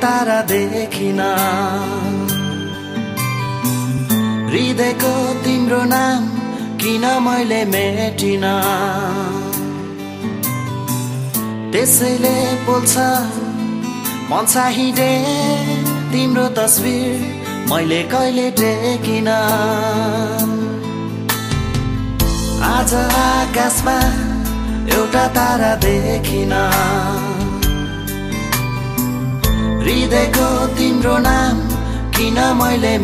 تارا دیکھنا ہوں نام کنگین بول تم تصویر تارا دیکھ رو تم نام کن مسلے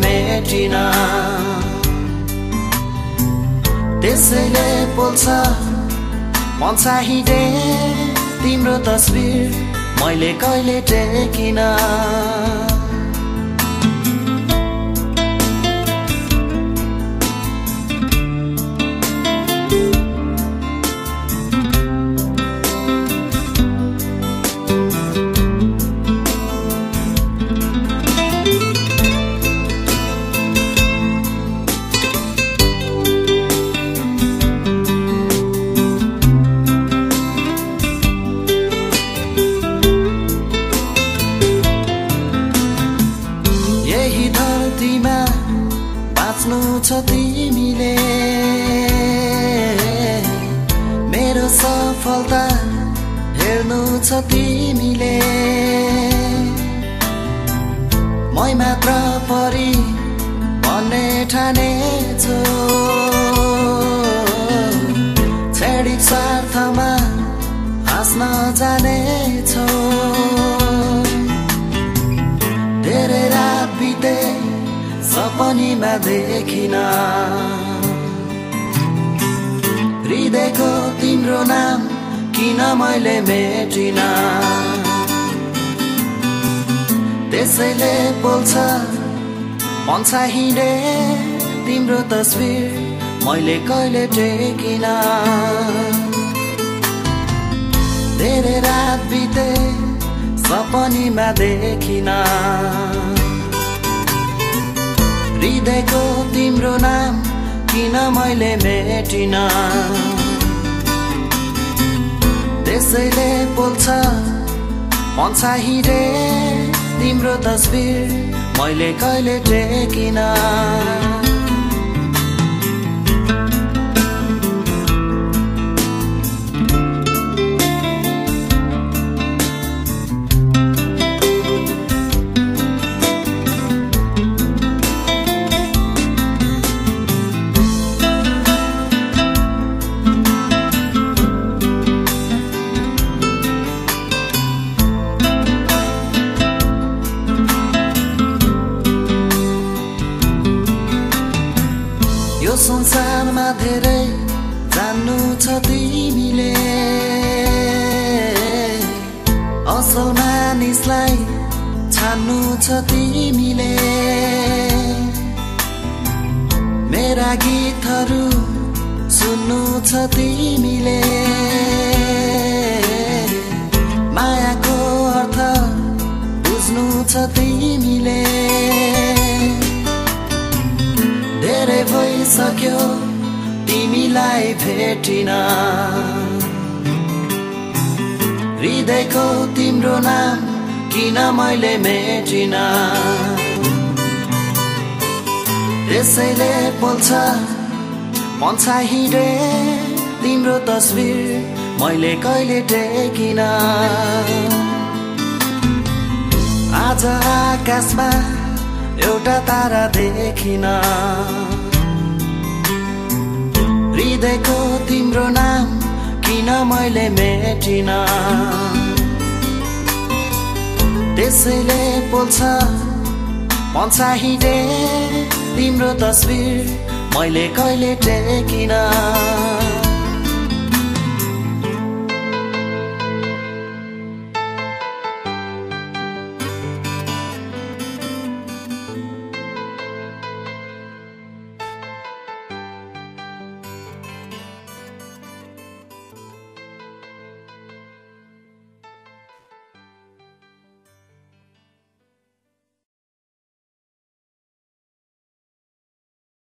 بولے تمیر مہلے ٹیکن مری بننے ٹھانے چیڑی تمرو نام کس تمیر میکن سپنی دیکھن دیکھے میٹن اس بولس پنسا ہی رے تم تصویر مہلے ٹیکن میں میرا گیتھر سن مجھے م سکو تھی دیکھ تم نام کنٹین اسی لیے پنسا ہسو میری ٹیکن آج آش میں تارا دیکھ دیکھنے میرے کنسل بولس تمیر میل ٹریکن